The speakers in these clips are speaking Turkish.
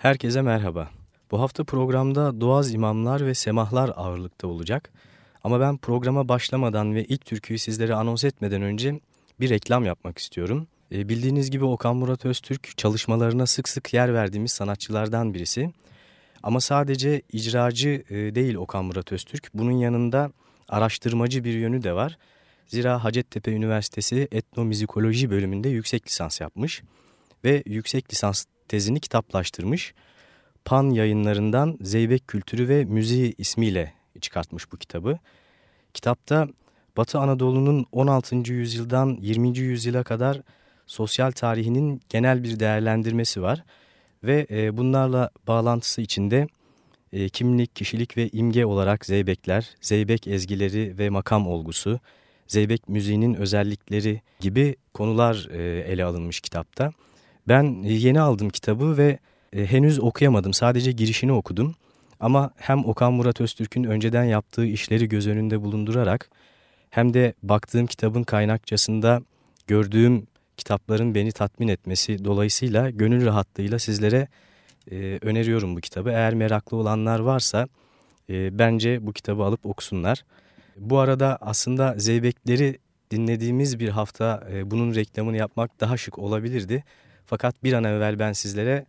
Herkese merhaba. Bu hafta programda Doğaz imamlar ve semahlar ağırlıkta olacak. Ama ben programa başlamadan ve ilk türküyü sizlere anons etmeden önce bir reklam yapmak istiyorum. E, bildiğiniz gibi Okan Murat Öztürk çalışmalarına sık sık yer verdiğimiz sanatçılardan birisi. Ama sadece icracı e, değil Okan Murat Öztürk. Bunun yanında araştırmacı bir yönü de var. Zira Hacettepe Üniversitesi Etnomüzikoloji bölümünde yüksek lisans yapmış ve yüksek lisans tezini kitaplaştırmış. Pan yayınlarından Zeybek Kültürü ve Müziği ismiyle çıkartmış bu kitabı. Kitapta Batı Anadolu'nun 16. yüzyıldan 20. yüzyıla kadar sosyal tarihinin genel bir değerlendirmesi var. Ve e, bunlarla bağlantısı içinde e, kimlik, kişilik ve imge olarak zeybekler, zeybek ezgileri ve makam olgusu, zeybek müziğinin özellikleri gibi konular e, ele alınmış kitapta. Ben yeni aldım kitabı ve e, henüz okuyamadım. Sadece girişini okudum. Ama hem Okan Murat Öztürk'ün önceden yaptığı işleri göz önünde bulundurarak hem de baktığım kitabın kaynakçasında gördüğüm kitapların beni tatmin etmesi dolayısıyla gönül rahatlığıyla sizlere e, öneriyorum bu kitabı. Eğer meraklı olanlar varsa e, bence bu kitabı alıp okusunlar. Bu arada aslında Zeybekleri dinlediğimiz bir hafta e, bunun reklamını yapmak daha şık olabilirdi. Fakat bir an evvel ben sizlere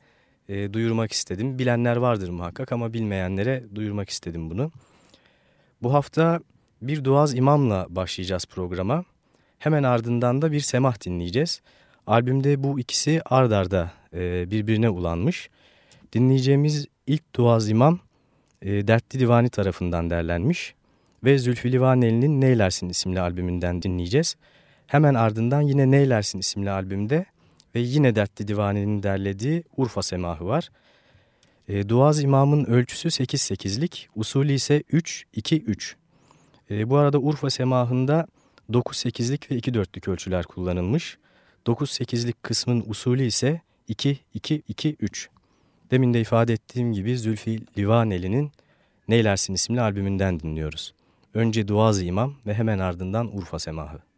e, duyurmak istedim. Bilenler vardır muhakkak ama bilmeyenlere duyurmak istedim bunu. Bu hafta bir duaz imamla başlayacağız programa. Hemen ardından da bir semah dinleyeceğiz. Albümde bu ikisi ardarda e, birbirine ulanmış. Dinleyeceğimiz ilk duaz imam e, Dertli Divani tarafından derlenmiş ve Zülfü Livaneli'nin Neylersin isimli albümünden dinleyeceğiz. Hemen ardından yine Neylersin isimli albümde ve yine Dertli Divane'nin derlediği Urfa Semahı var. E, Duaz İmam'ın ölçüsü 8-8'lik, usulü ise 3-2-3. E, bu arada Urfa Semahı'nda 9-8'lik ve 2-4'lük ölçüler kullanılmış. 9-8'lik kısmın usulü ise 2-2-2-3. Demin de ifade ettiğim gibi Zülfü Livaneli'nin Neylersin isimli albümünden dinliyoruz. Önce Duaz İmam ve hemen ardından Urfa Semahı.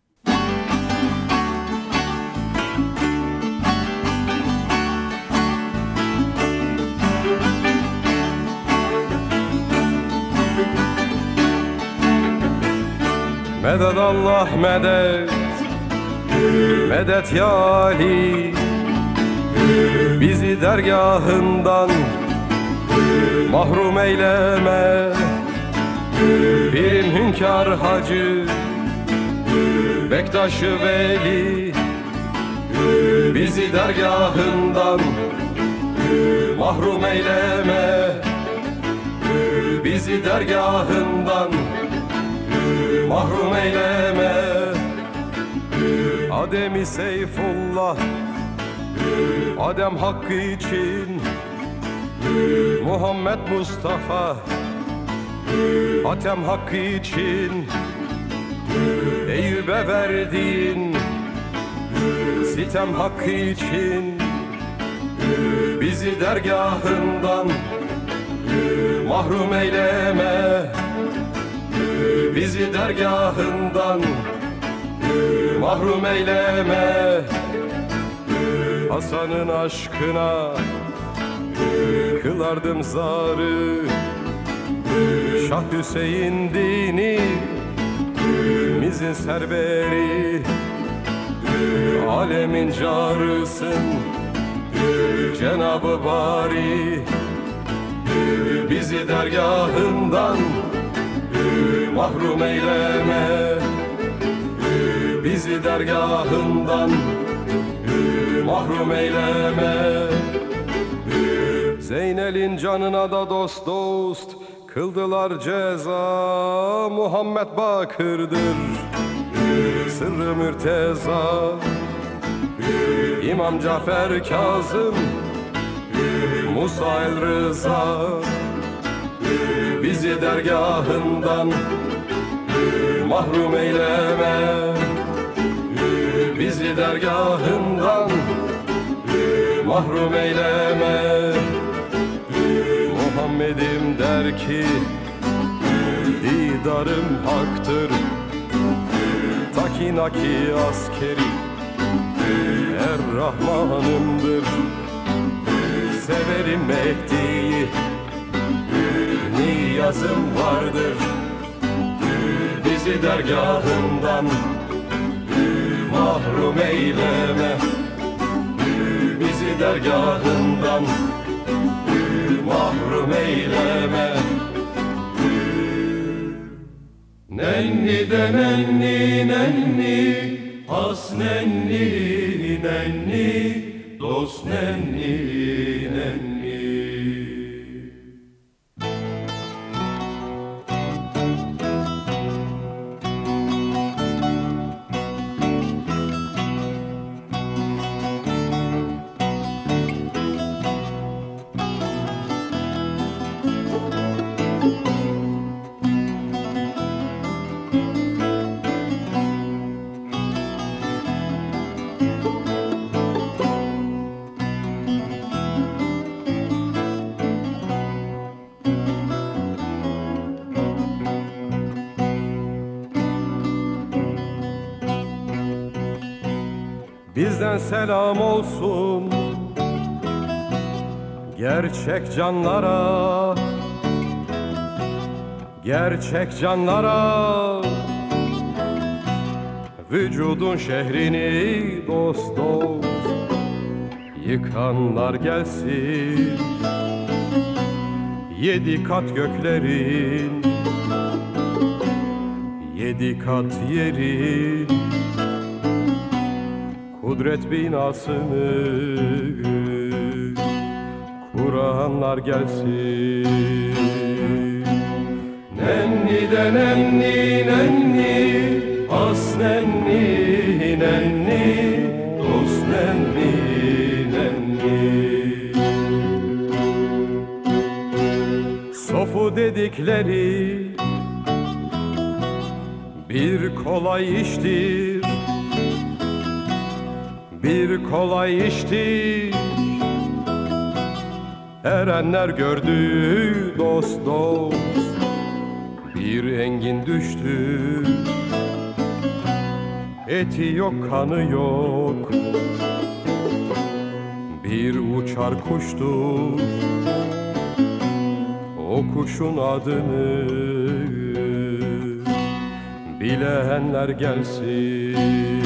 Medet Allah medet. Medet ya Ali. Bizi dergahından Mahrum eyleme. Birim hünkâr hacı Bektaşı veli. Bizi dergahından Mahrum eyleme. Bizi dergahından mahrum eyleme. Adem'i Seyfullah Adem hakkı için. Muhammed Mustafa Atem hakkı için. Eyüp'e verdiğin Sitem hakkı için. Bizi dergahından Mahrum eyleme Bizi dergahından mahrum eyleme. Hasan'ın aşkına kılardım zarı. Şah Hüseyin dini mizin serberi Alemin carısın Cenabı Bari. Bizi dergahından mahrum eyleme. Bizi dergahından mahrum eyleme. Zeynel'in canına da dost dost Kıldılar ceza. Muhammed Bakır'dır Sırrı mürteza. İmam Cafer Kazım Musa El Rıza Bizi dergahından mahrum eyleme. Bizi dergahından mahrum eyleme. Muhammed'im der ki Didarım haktır. Takinaki askeri Er Rahmanımdır. Severim Mehdi'yi Niyazım vardır. Bizi dergahından Mahrum eyleme. Bizi dergahından Mahrum eyleme. Nenni de nenni nenni Has nenni nenni Dost nenni selam olsun. Gerçek canlara Gerçek canlara. Vücudun şehrini dost dost Yıkanlar gelsin. Yedi kat göklerin Yedi kat yerin Kudret binasını Kur'anlar gelsin. Nenni de nenni nenni As nenni nenni Dost nenni Sofu dedikleri Bir kolay iştir bir kolay iştir Erenler gördü dost dost Bir engin düştü. Eti yok kanı yok Bir uçar kuştur O kuşun adını Bilenler gelsin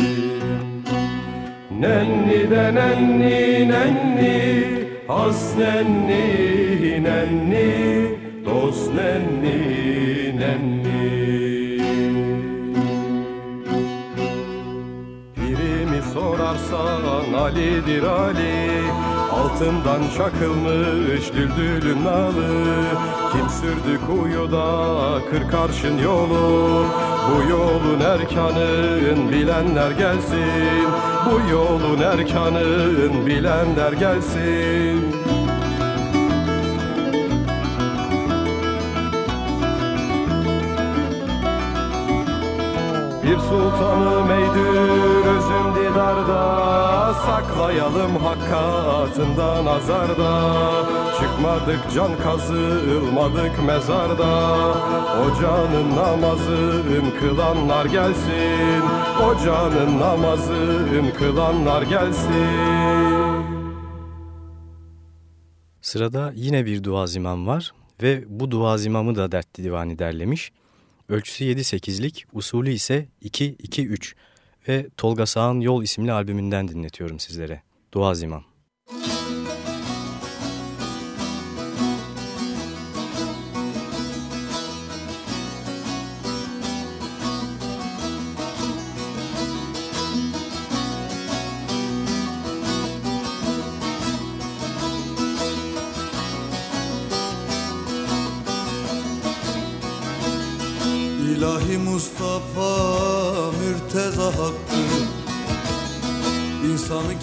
Nenni de nenni nenni Has nenni nenni Dost nenni nenni. Pirimi sorarsan Ali'dir Ali Altından çakılmış düldülün nalı. Kim sürdü kuyuda kırk arşın yolu? Bu yolun erkanın bilenler gelsin Bu yolun erkanın bilenler gelsin. Bir sultanım eydür özüm didarda Saklayalım hakkatından azarda. Çıkmadık can kazılmadık mezarda O canın namazın kılanlar gelsin O canın namazın kılanlar gelsin Sırada yine bir duazimam var ve bu duazimamı da Dertli Divani derlemiş. Ölçüsü 7-8'lik, usulü ise 2-2-3 ve Tolga Sağ'ın Yol isimli albümünden dinletiyorum sizlere. Duazimam. İlahi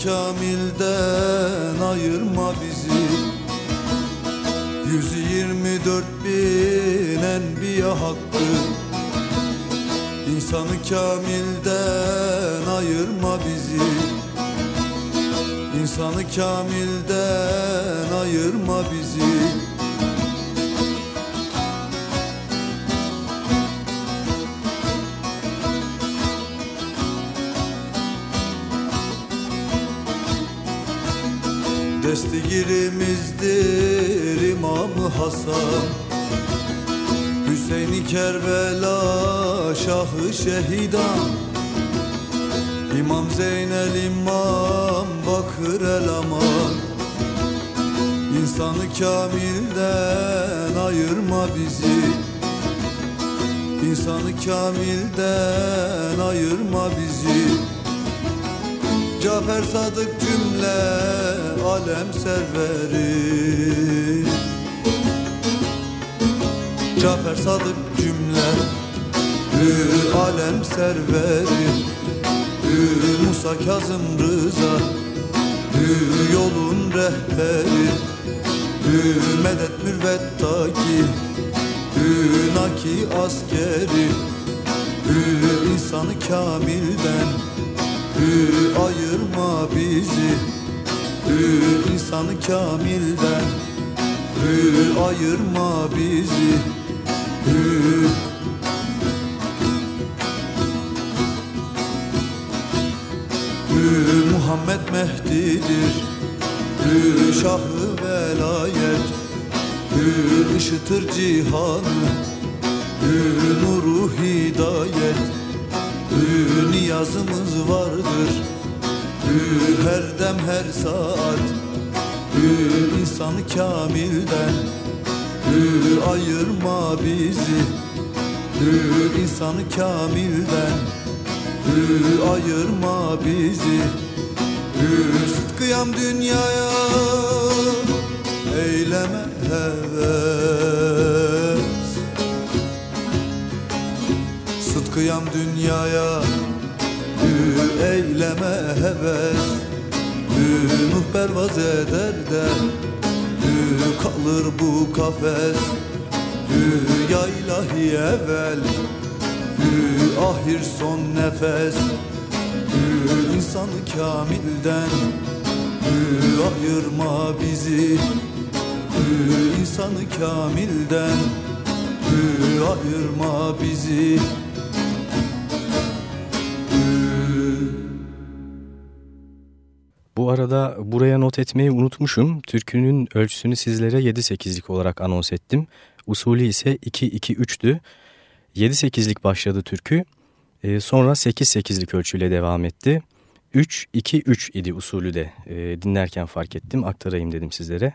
kamilden ayırma bizi. Yüzü yirmi dört bin enbiya hakkı. İnsanı kamilden ayırma bizi. İnsanı kamilden Şehidan. İmam Zeynel İmam Bakır El Aman. İnsanı kamilden ayırma bizi. İnsanı kamilden ayırma bizi. Cafer Sadık cümle alem serveri. Cafer Sadık cümle Hü alem serveri Hü Musa Kazım Rıza Hü yolun rehberi Hü medet mürvet taki Hü naki askeri Hü insanı kamilden Hü ayırma bizi Hü insanı kamilden Hü ayırma bizi Hü Muhammed Mehdi'dir. Hü Şahı velayet. Hü ışıtır cihanı. Hü nuru hidayet. Hü niyazımız vardır. Hü her dem her saat. Hü insanı kamilden. Hü ayırma bizi. Hü insanı kamilden Hü ayırma bizi. Hü sıtkıyam dünyaya. Eyleme heves. Sıtkıyam dünyaya. Hü eyleme heves. Hü nuh pervaz eder de. Hü kalır bu kafes. Hü ya ilahi evvel Ahir son nefes insanı kamilden ayırma bizi insanı kamilden ayırma bizi Bu arada buraya not etmeyi unutmuşum. Türkünün ölçüsünü sizlere 7-8'lik olarak anons ettim. Usulü ise 2-2-3'tü. 7-8'lik başladı türkü. E, sonra 8-8'lik ölçüyle devam etti. 3-2-3 idi usulü de e, dinlerken fark ettim. Aktarayım dedim sizlere.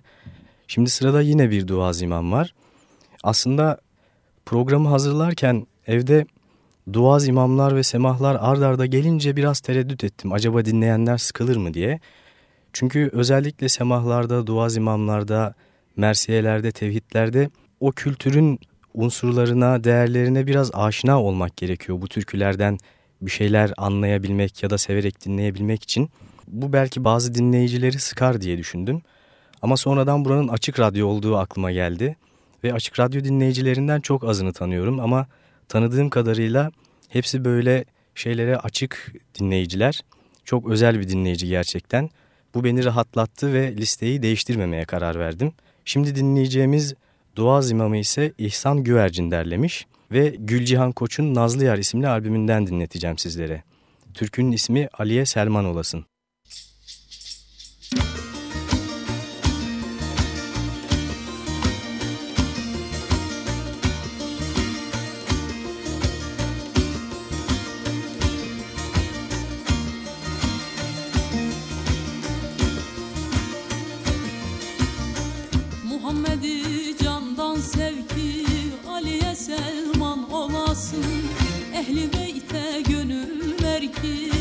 Şimdi sırada yine bir dua imam var. Aslında programı hazırlarken evde duaz imamlar ve semahlar ard arda gelince biraz tereddüt ettim. Acaba dinleyenler sıkılır mı diye. Çünkü özellikle semahlarda, duaz imamlarda, mersiyelerde, tevhidlerde o kültürün unsurlarına, değerlerine biraz aşina olmak gerekiyor. Bu türkülerden bir şeyler anlayabilmek ya da severek dinleyebilmek için. Bu belki bazı dinleyicileri sıkar diye düşündüm. Ama sonradan buranın açık radyo olduğu aklıma geldi. Ve açık radyo dinleyicilerinden çok azını tanıyorum ama tanıdığım kadarıyla hepsi böyle şeylere açık dinleyiciler. Çok özel bir dinleyici gerçekten. Bu beni rahatlattı ve listeyi değiştirmemeye karar verdim. Şimdi dinleyeceğimiz Duaz imamı ise İhsan Güvercin derlemiş ve Gülcihan Koç'un Nazlı Yar isimli albümünden dinleteceğim sizlere. Türkünün ismi Aliye Selman olasın. Ehli beyte gönül ver ki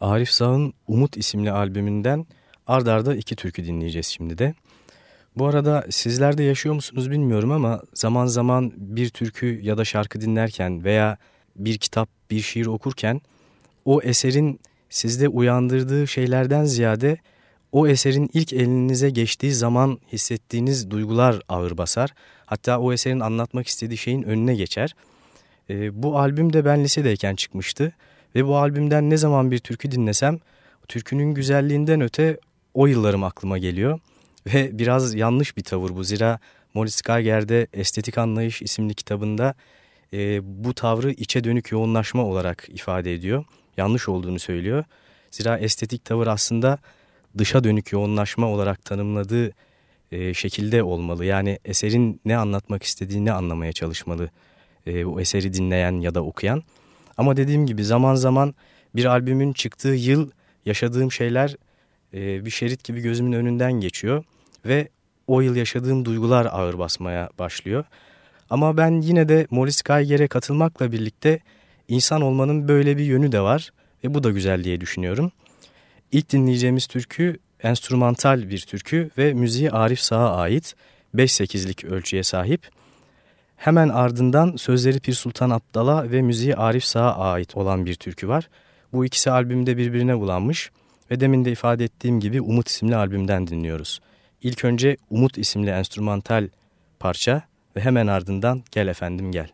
Arif Sağ'ın Umut isimli albümünden ard arda iki türkü dinleyeceğiz şimdi de. Bu arada sizler de yaşıyor musunuz bilmiyorum ama zaman zaman bir türkü ya da şarkı dinlerken veya bir kitap, bir şiir okurken o eserin sizde uyandırdığı şeylerden ziyade o eserin ilk elinize geçtiği zaman hissettiğiniz duygular ağır basar. Hatta o eserin anlatmak istediği şeyin önüne geçer. Ee, bu albüm de ben lisedeyken çıkmıştı ve bu albümden ne zaman bir türkü dinlesem türkünün güzelliğinden öte o yıllarım aklıma geliyor. Ve biraz yanlış bir tavır bu zira Moritz Geiger'de Estetik Anlayış isimli kitabında e, bu tavrı içe dönük yoğunlaşma olarak ifade ediyor. Yanlış olduğunu söylüyor. Zira estetik tavır aslında dışa dönük yoğunlaşma olarak tanımladığı e, şekilde olmalı. Yani eserin ne anlatmak istediğini anlamaya çalışmalı e, bu eseri dinleyen ya da okuyan. Ama dediğim gibi zaman zaman bir albümün çıktığı yıl yaşadığım şeyler e, bir şerit gibi gözümün önünden geçiyor ve o yıl yaşadığım duygular ağır basmaya başlıyor. Ama ben yine de Morris Geiger'e katılmakla birlikte insan olmanın böyle bir yönü de var ve bu da güzel diye düşünüyorum. İlk dinleyeceğimiz türkü enstrümantal bir türkü ve müziği Arif Sağ'a ait 5-8'lik ölçüye sahip. Hemen ardından sözleri Pir Sultan Abdal'a ve müziği Arif Sağ'a ait olan bir türkü var. Bu ikisi albümde birbirine bulanmış ve demin de ifade ettiğim gibi Umut isimli albümden dinliyoruz. İlk önce Umut isimli enstrümantal parça ve hemen ardından Gel Efendim Gel.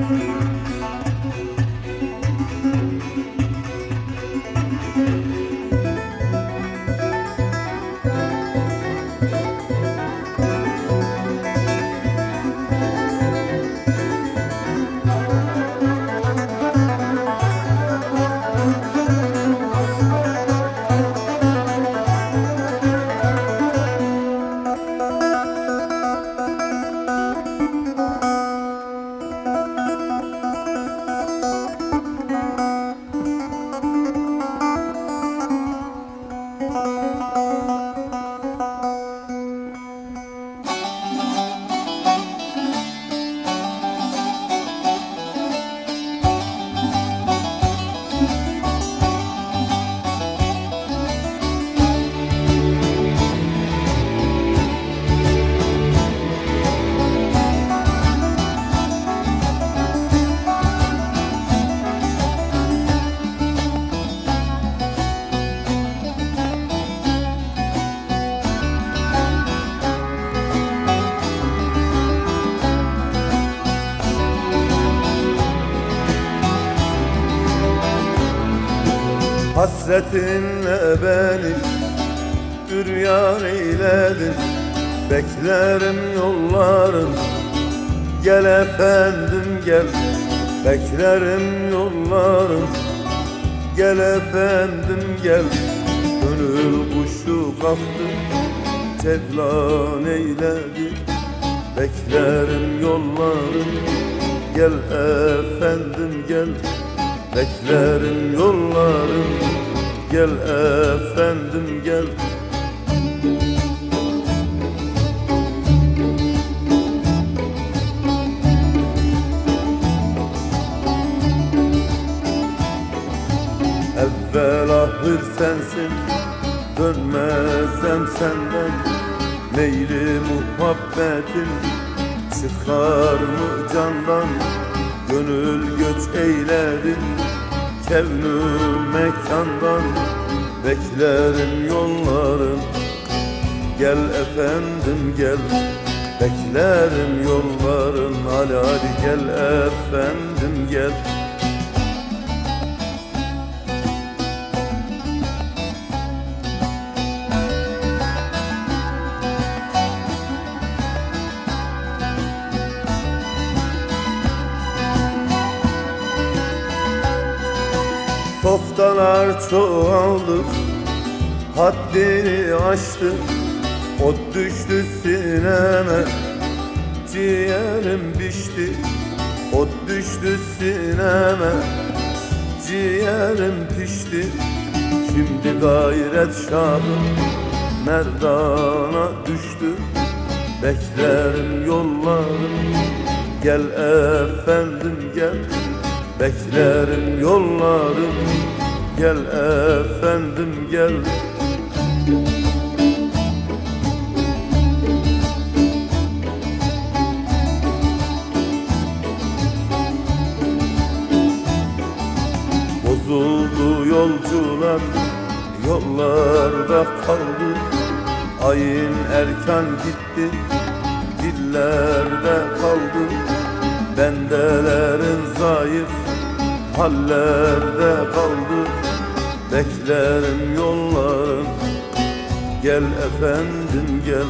Música Hasretinle beni üryan eyledin. Beklerim yolların Gel efendim gel. Beklerim yollarım. Gel efendim gel. Gönül kuşu kalktı Cevlan eyledi. Beklerim yollarım. Gel efendim gel. Beklerim yollarım Gel efendim gel. Evvel ahır sensin Dönmezsem senden. Meyli muhabbetin Çıkar mı candan? Gönül göç eyledin Kevnü mekandan Beklerim yolların Gel efendim gel Beklerim yolların Ali Ali gel efendim gel Softalar çoğaldı Haddini aştı. Ot düştü sineme Ciğerim pişti. Ot düştü sineme Ciğerim pişti. Şimdi gayret şahım Merdana düştü. Beklerim yollarım Gel efendim gel. Beklerim yollarım Gel efendim gel. Bozuldu yolcular Yollarda kaldı. Ayın erken gitti Dillerde kaldı. Bendelerin zayıf hallerde kaldı Beklerim yollarım Gel efendim gel.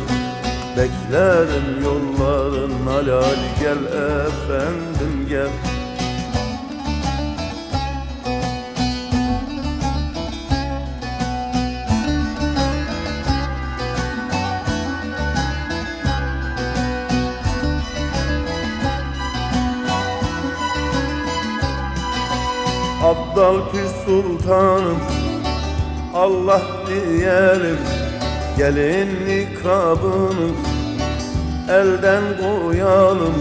Beklerim yolların halal gel efendim gel. Abdal Pir Sultanım. Allah diyelim Gelin nikabını elden koyalım.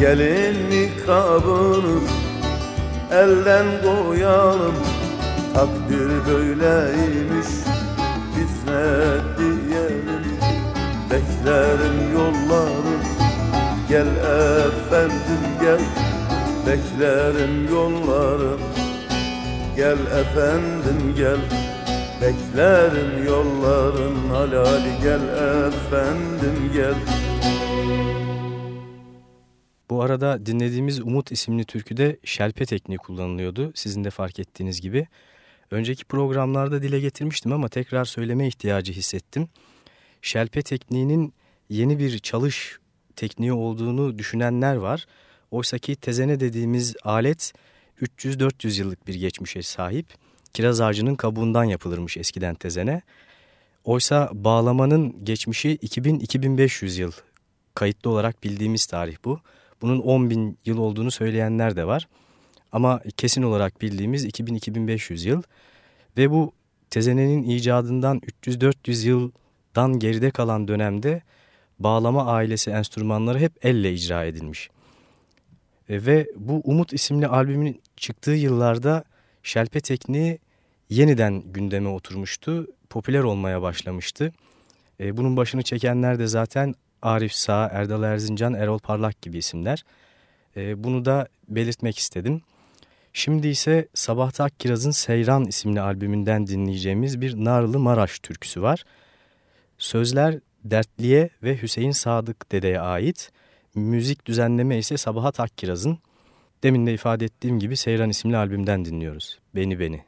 Gelin nikabını elden koyalım. Takdir böyleymiş biz ne diyelim. Beklerim yollarım gel efendim gel. Beklerim yollarım Gel efendim gel Beklerim yolların halali gel efendim gel Bu arada dinlediğimiz Umut isimli türküde şelpe tekniği kullanılıyordu. Sizin de fark ettiğiniz gibi. Önceki programlarda dile getirmiştim ama tekrar söyleme ihtiyacı hissettim. Şelpe tekniğinin yeni bir çalış tekniği olduğunu düşünenler var. Oysa ki tezene dediğimiz alet 300-400 yıllık bir geçmişe sahip. Kiraz ağacının kabuğundan yapılırmış eskiden tezene. Oysa bağlamanın geçmişi 2000-2500 yıl. Kayıtlı olarak bildiğimiz tarih bu. Bunun 10 bin yıl olduğunu söyleyenler de var. Ama kesin olarak bildiğimiz 2000-2500 yıl. Ve bu tezenenin icadından 300-400 yıldan geride kalan dönemde bağlama ailesi enstrümanları hep elle icra edilmiş. E, ve bu Umut isimli albümün çıktığı yıllarda şelpe tekniği yeniden gündeme oturmuştu. Popüler olmaya başlamıştı. E, bunun başını çekenler de zaten Arif Sağ, Erdal Erzincan, Erol Parlak gibi isimler. E, bunu da belirtmek istedim. Şimdi ise Sabah Akkiraz'ın Seyran isimli albümünden dinleyeceğimiz bir Narlı Maraş türküsü var. Sözler Dertliye ve Hüseyin Sadık Dede'ye ait. Müzik düzenleme ise Sabahat Akkiraz'ın. Demin de ifade ettiğim gibi Seyran isimli albümden dinliyoruz. Beni Beni.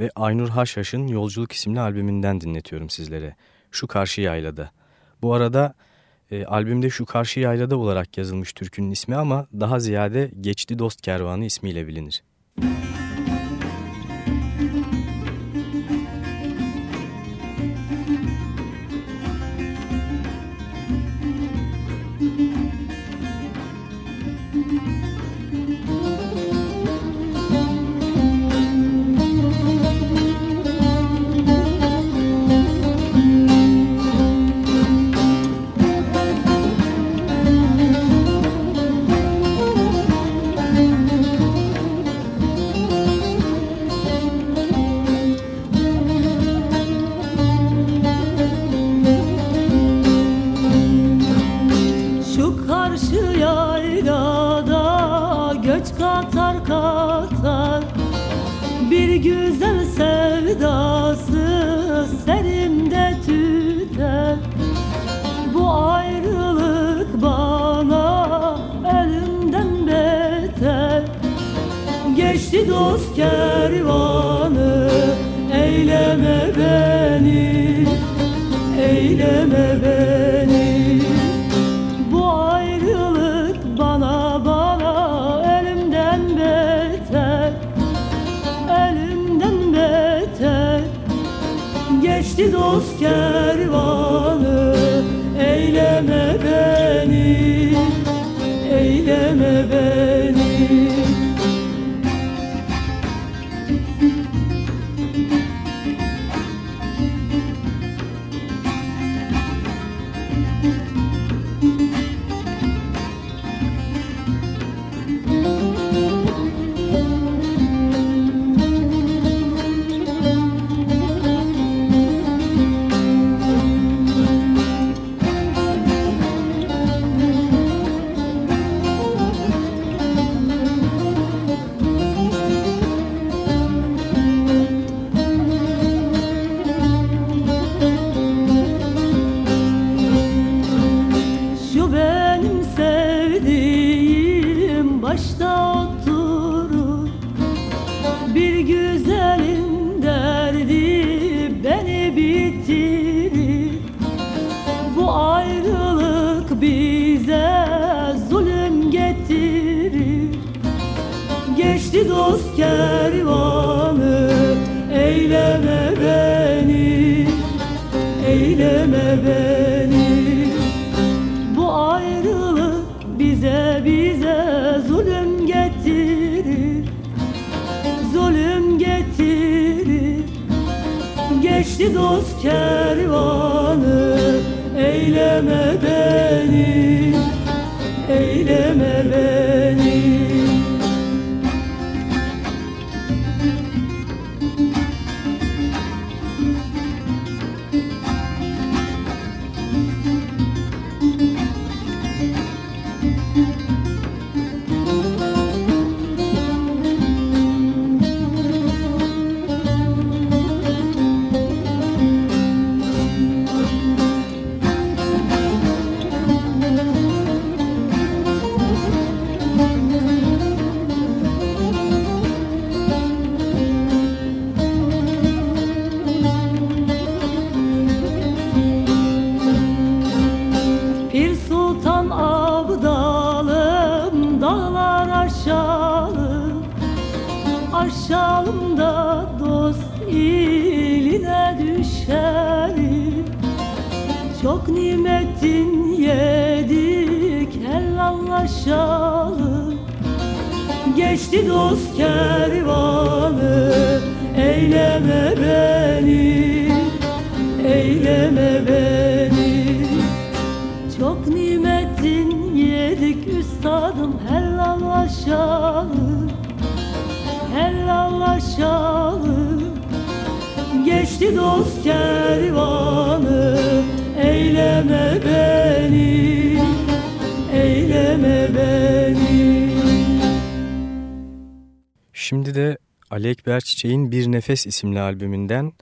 ve Aynur Haşhaş'ın Yolculuk isimli albümünden dinletiyorum sizlere. Şu Karşı Yaylada. Bu arada e, albümde Şu Karşı Yaylada olarak yazılmış türkünün ismi ama daha ziyade Geçti Dost Kervanı ismiyle bilinir. Müzik eyleme beni Bu ayrılık dost kervanı Eyleme beni, eyleme beni geçti dost kervanı Eyleme beni, eyleme beni. Çok nimetin yedik üstadım helallaşalım Helallaşalım. Geçti dost kervanı Ali Ekber Çiçek'in Bir Nefes isimli albümünden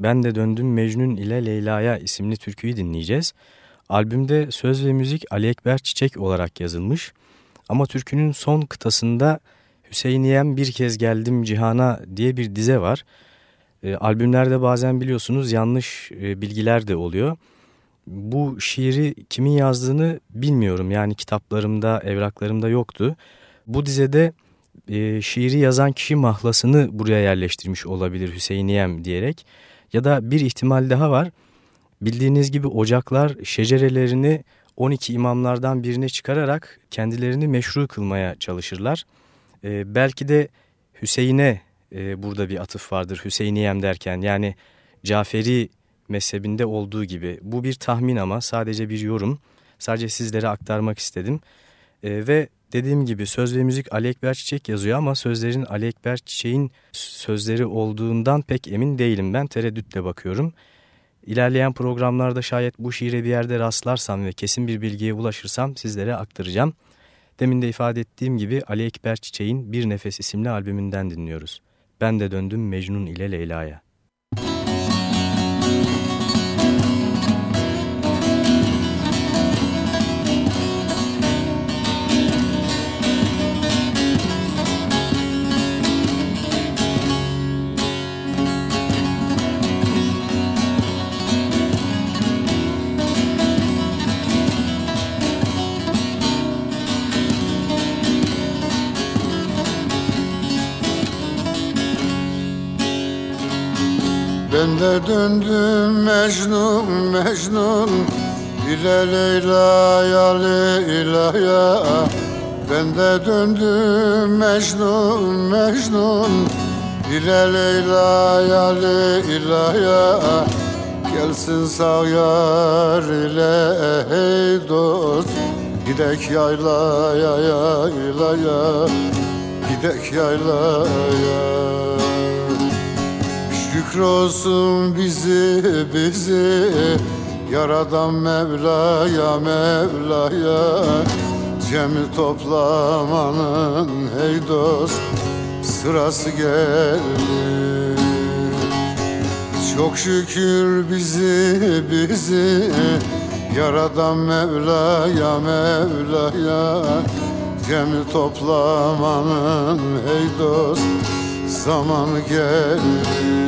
Ben de Döndüm Mecnun ile Leyla'ya isimli türküyü dinleyeceğiz. Albümde söz ve müzik Ali Ekber Çiçek olarak yazılmış ama türkünün son kıtasında Hüseyiniyem Bir Kez Geldim Cihana diye bir dize var. E, albümlerde bazen biliyorsunuz yanlış e, bilgiler de oluyor. Bu şiiri kimin yazdığını bilmiyorum yani kitaplarımda, evraklarımda yoktu. Bu dizede e, şiiri yazan kişi mahlasını buraya yerleştirmiş olabilir Hüseyiniyem diyerek. Ya da bir ihtimal daha var. Bildiğiniz gibi ocaklar şecerelerini 12 imamlardan birine çıkararak kendilerini meşru kılmaya çalışırlar. E, belki de Hüseyin'e e, burada bir atıf vardır Hüseyiniyem derken yani Caferi mezhebinde olduğu gibi. Bu bir tahmin ama sadece bir yorum. Sadece sizlere aktarmak istedim. E, ve Dediğim gibi söz ve müzik Ali Ekber Çiçek yazıyor ama sözlerin Ali Ekber Çiçek'in sözleri olduğundan pek emin değilim ben tereddütle bakıyorum. İlerleyen programlarda şayet bu şiire bir yerde rastlarsam ve kesin bir bilgiye ulaşırsam sizlere aktaracağım. Demin de ifade ettiğim gibi Ali Ekber Çiçek'in Bir Nefes isimli albümünden dinliyoruz. Ben de döndüm Mecnun ile Leyla'ya. Ben de döndüm Mecnun Mecnun. İle Leyla'ya Leyla'ya Ben de döndüm Mecnun Mecnun. İle Leyla'ya Leyla'ya Gelsin sağ yar ile hey dost. Gidek yaylaya yaylaya. Gidek yaylaya Şükür olsun bizi bizi. Yaradan Mevla'ya Mevla'ya. Cemi toplamanın hey dost Sırası geldi Çok şükür bizi bizi. Yaradan Mevla'ya Mevla'ya. Cemi toplamanın hey dost Zamanı geldi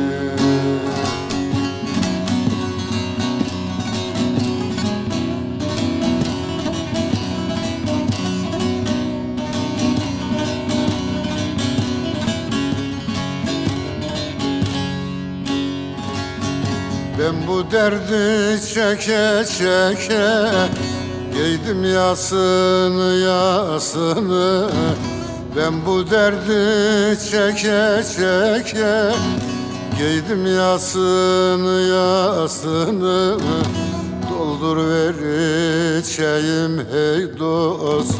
Ben bu derdi çeke çeke Giydim yasını yasını. Ben bu derdi çeke çeke Giydim yasını yasını. Doldur ver içeyim hey dost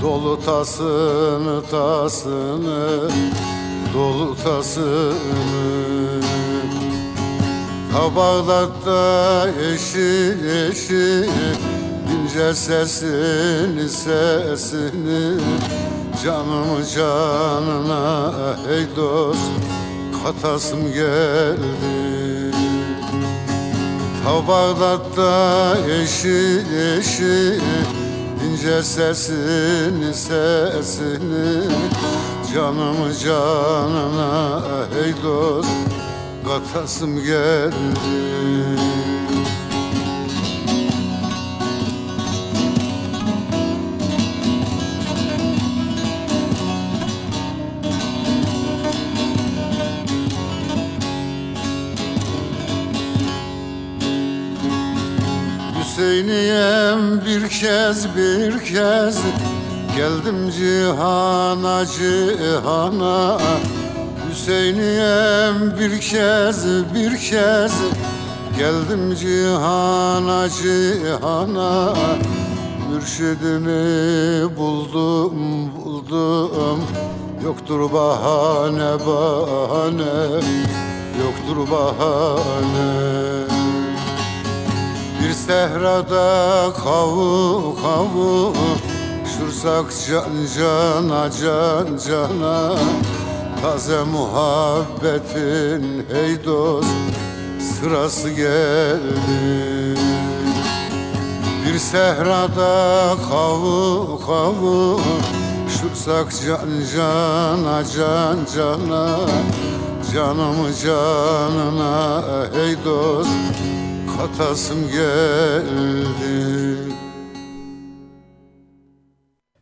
Dolu tasını tasını. Dolu tasını Ta Bağdat'ta eşi eşi ince sesini sesini. Canımı canına hey dost katasım geldi. Ta Bağdat'ta eşi eşi ince sesini sesini. Canımı canına hey dost katasım geldi. Hüseyin'im bir kez bir kez Geldim cihana cihana Hüseyin'im bir kez bir kez. Geldim cihana cihana. Mürşidimi buldum buldum. Yoktur bahane bahane. Yoktur bahane. Bir sehrada kavu kavu. Şursak can cana can cana Taze muhabbetin hey dost Sırası geldi. Bir sehrada kavu kavu Şursak can cana can cana Canımı canına hey dost katasım geldi.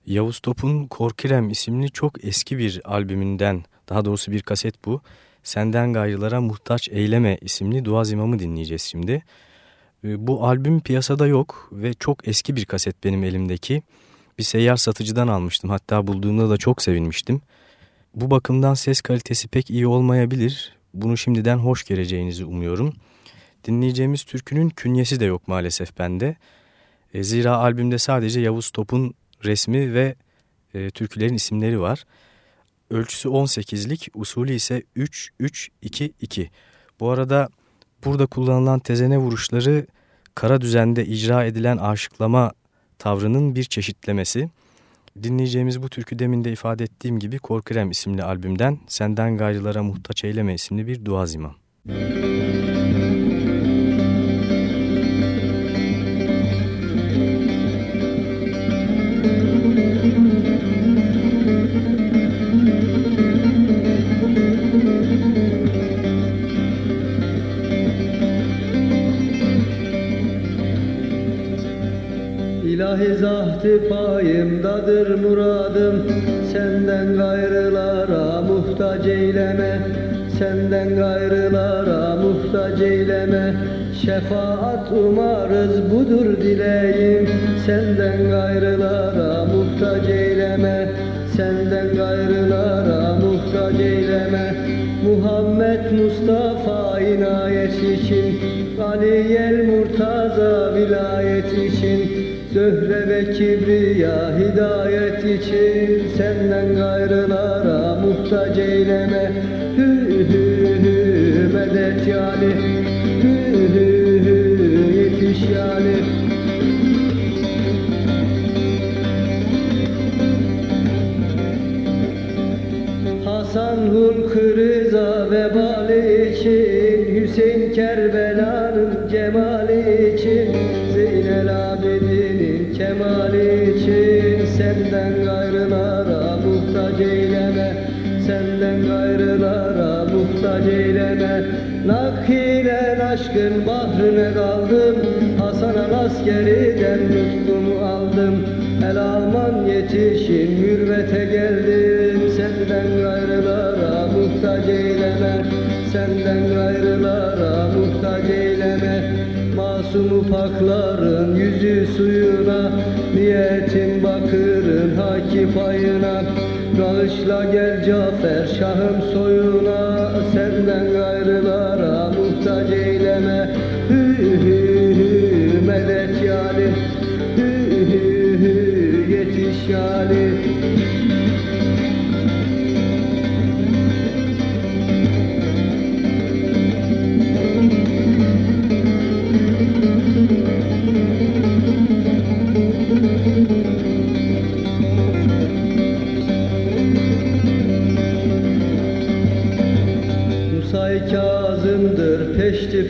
Yavuz Top'un Korkirem isimli çok eski bir albümünden, daha doğrusu bir kaset bu. Senden Gayrılara Muhtaç Eyleme isimli Duaz İmam'ı dinleyeceğiz şimdi. Ee, bu albüm piyasada yok ve çok eski bir kaset benim elimdeki. Bir seyyar satıcıdan almıştım hatta bulduğumda da çok sevinmiştim. Bu bakımdan ses kalitesi pek iyi olmayabilir. Bunu şimdiden hoş göreceğinizi umuyorum. Dinleyeceğimiz türkünün künyesi de yok maalesef bende. E, zira albümde sadece Yavuz Top'un resmi ve e, türkülerin isimleri var. Ölçüsü 18'lik, usulü ise 3-3-2-2. Bu arada burada kullanılan tezene vuruşları kara düzende icra edilen aşıklama tavrının bir çeşitlemesi. Dinleyeceğimiz bu türkü demin de ifade ettiğim gibi Korkirem isimli albümden Senden Gayrılara Muhtaç Eyleme isimli bir duaz imam. Müzik payımdadır muradım. Senden gayrılara muhtaç eyleme. Senden gayrılara muhtaç eyleme. Şefaat umarız budur dileğim. Senden gayrılara muhtaç eyleme. Senden gayrılara muhtaç eyleme. Muhammed Mustafa Zöhre ve kibriya hidayet için Senden gayrılara muhtaç eyleme. Hü hü hü medet yani. Hü hü hü yetiş yani. Hasan Hulkı Rıza vebali için Hüseyin Kerbela'nın cemali için Kemali için Senden gayrılara muhtaç eyleme Senden gayrılara muhtaç eyleme. Nakhilen aşkın bahrine daldım Hasan al askeriden nutkumu aldım. El aman yetişin mürvete geldim. Senden gayrılara muhtaç eyleme Senden gayrılara muhtaç eyleme. Masum pakların yüzü suyuna Niyetim bakırın haki payına Bağışla gel Cafer şahım soyuna. Senden gayrılara muhtaç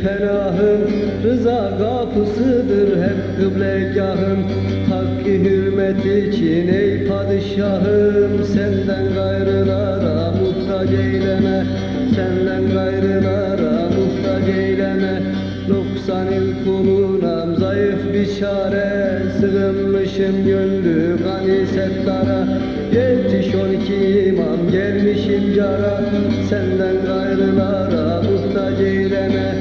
penahım Rıza kapısıdır hep kıblegahım Hakkı hürmet için ey padişahım Senden gayrılara muhtaç eyleme. Senden gayrılara muhtaç eyleme. Noksan il kulunam zayıf bir çare. Sığınmışım gönlü gani settara. Yetiş on iki imam gelmişim cara. Senden gayrılara muhtaç eyleme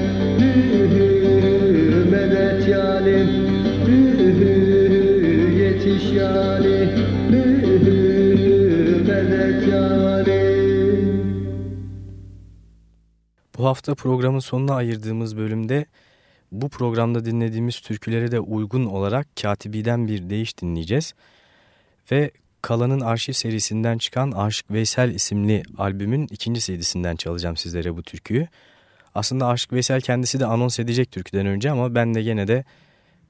hafta programın sonuna ayırdığımız bölümde bu programda dinlediğimiz türkülere de uygun olarak Katibi'den bir deyiş dinleyeceğiz. Ve Kala'nın arşiv serisinden çıkan Aşık Veysel isimli albümün ikinci CD'sinden çalacağım sizlere bu türküyü. Aslında Aşık Veysel kendisi de anons edecek türküden önce ama ben de yine de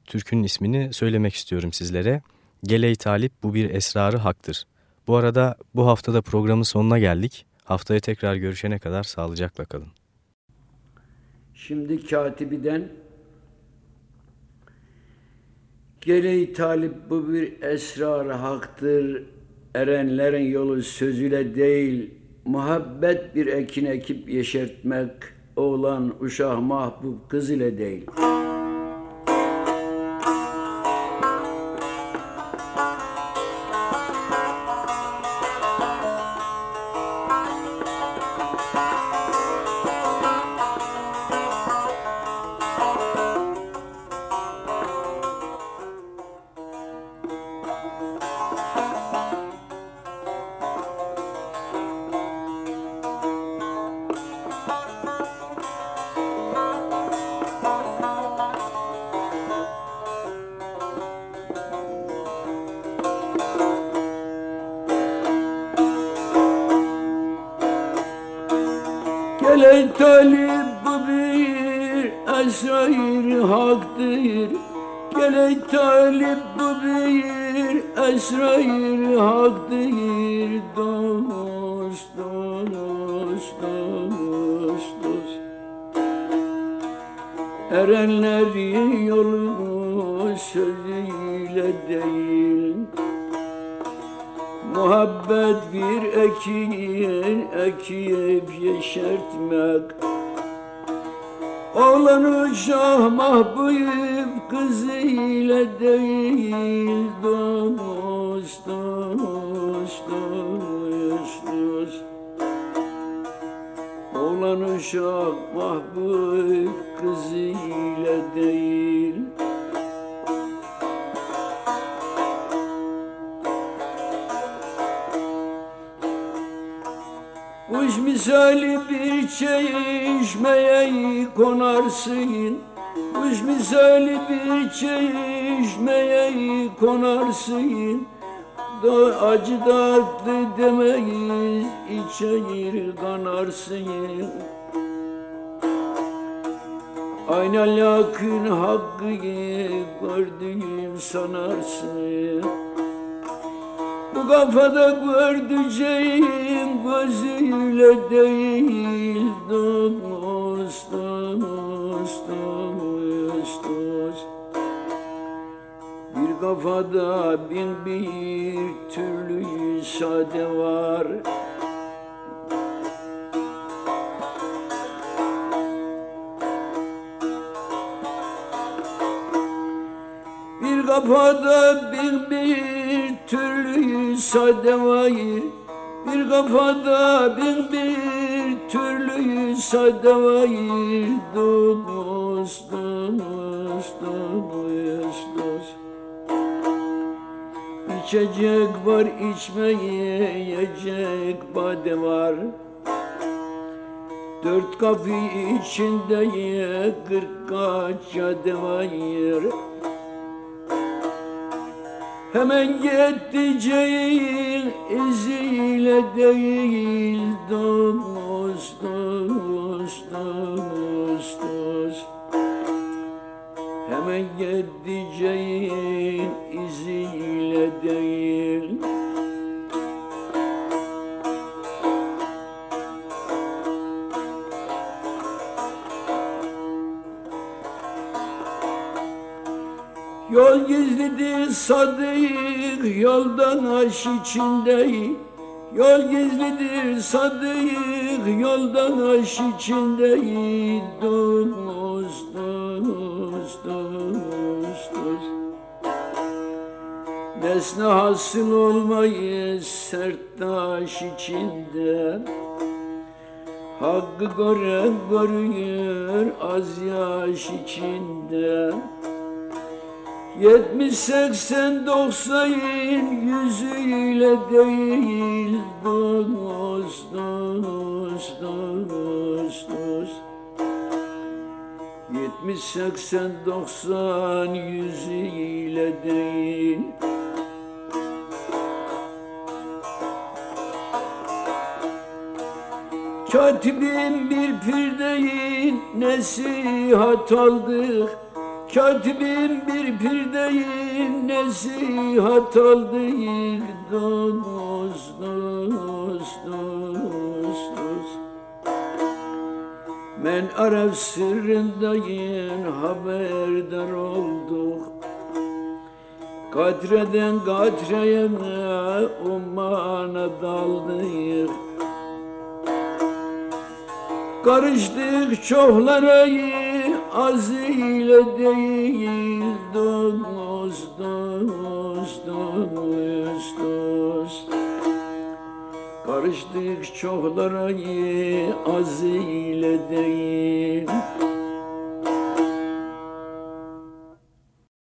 türkünün ismini söylemek istiyorum sizlere. Geley Talip bu bir esrarı haktır. Bu arada bu haftada programın sonuna geldik. Haftaya tekrar görüşene kadar sağlıcakla kalın. Şimdi katibiden Geley talip bu bir esrar haktır. Erenlerin yolu sözüyle değil, muhabbet bir ekin ekip yeşertmek, oğlan, uşak, mahbub, kız ile değil. Bir esrair haktır Dost, dost, dost, dost. Erenlerin yolu sözüyle değil. Muhabbet bir ekin ekip yeşertmek. Oğlan uşak mahbub kızıyla değil uşak mahbub kızıyla değil. Kuş misali bir çeşmeye konarsın. Kuş misali bir çeşmeye konarsın. Da acı tatlı demeyiz içer kanarsın Ayna yakın hakkı gördüğüm sanarsın. Bu kafada gördüğüm gözüyle değil Dost, dost, dost, dost Bir kafada bin bir türlü sade var kafada bin bir türlü sade var Bir kafada bin bir türlü sade var Dost, dost, dost, dost İçecek var içmeye yiyecek bade var. Dört kapı içinde kırk kaç cadı var Hemen gideceğin iziyle değil Dost, dost, dost, Hemen gideceğin iziyle değil Yol gizlidir sadık yoldan aş içinde Yol gizlidir sadık yoldan aş içinde Dost, dost, dost, dost. Nesne hasıl olmayı sert taş içinde Hakkı gören görüyor az yaş içinde Yetmiş, seksen, doksan yüzüyle değil. Dost, dost, dost, dost Yetmiş, seksen, doksan yüzüyle değil. Katibim bir pirdeyin nesihat aldık Katibim bir pirdeyin nesihat aldık Dost, dost, dost, dost. Men Arap sırrındayın haberdar olduk. Katreden katreye ummana daldık. Karıştık çoğlara az ile değil Dost, dost, dost, dost. Karıştık çoğlara az ile değil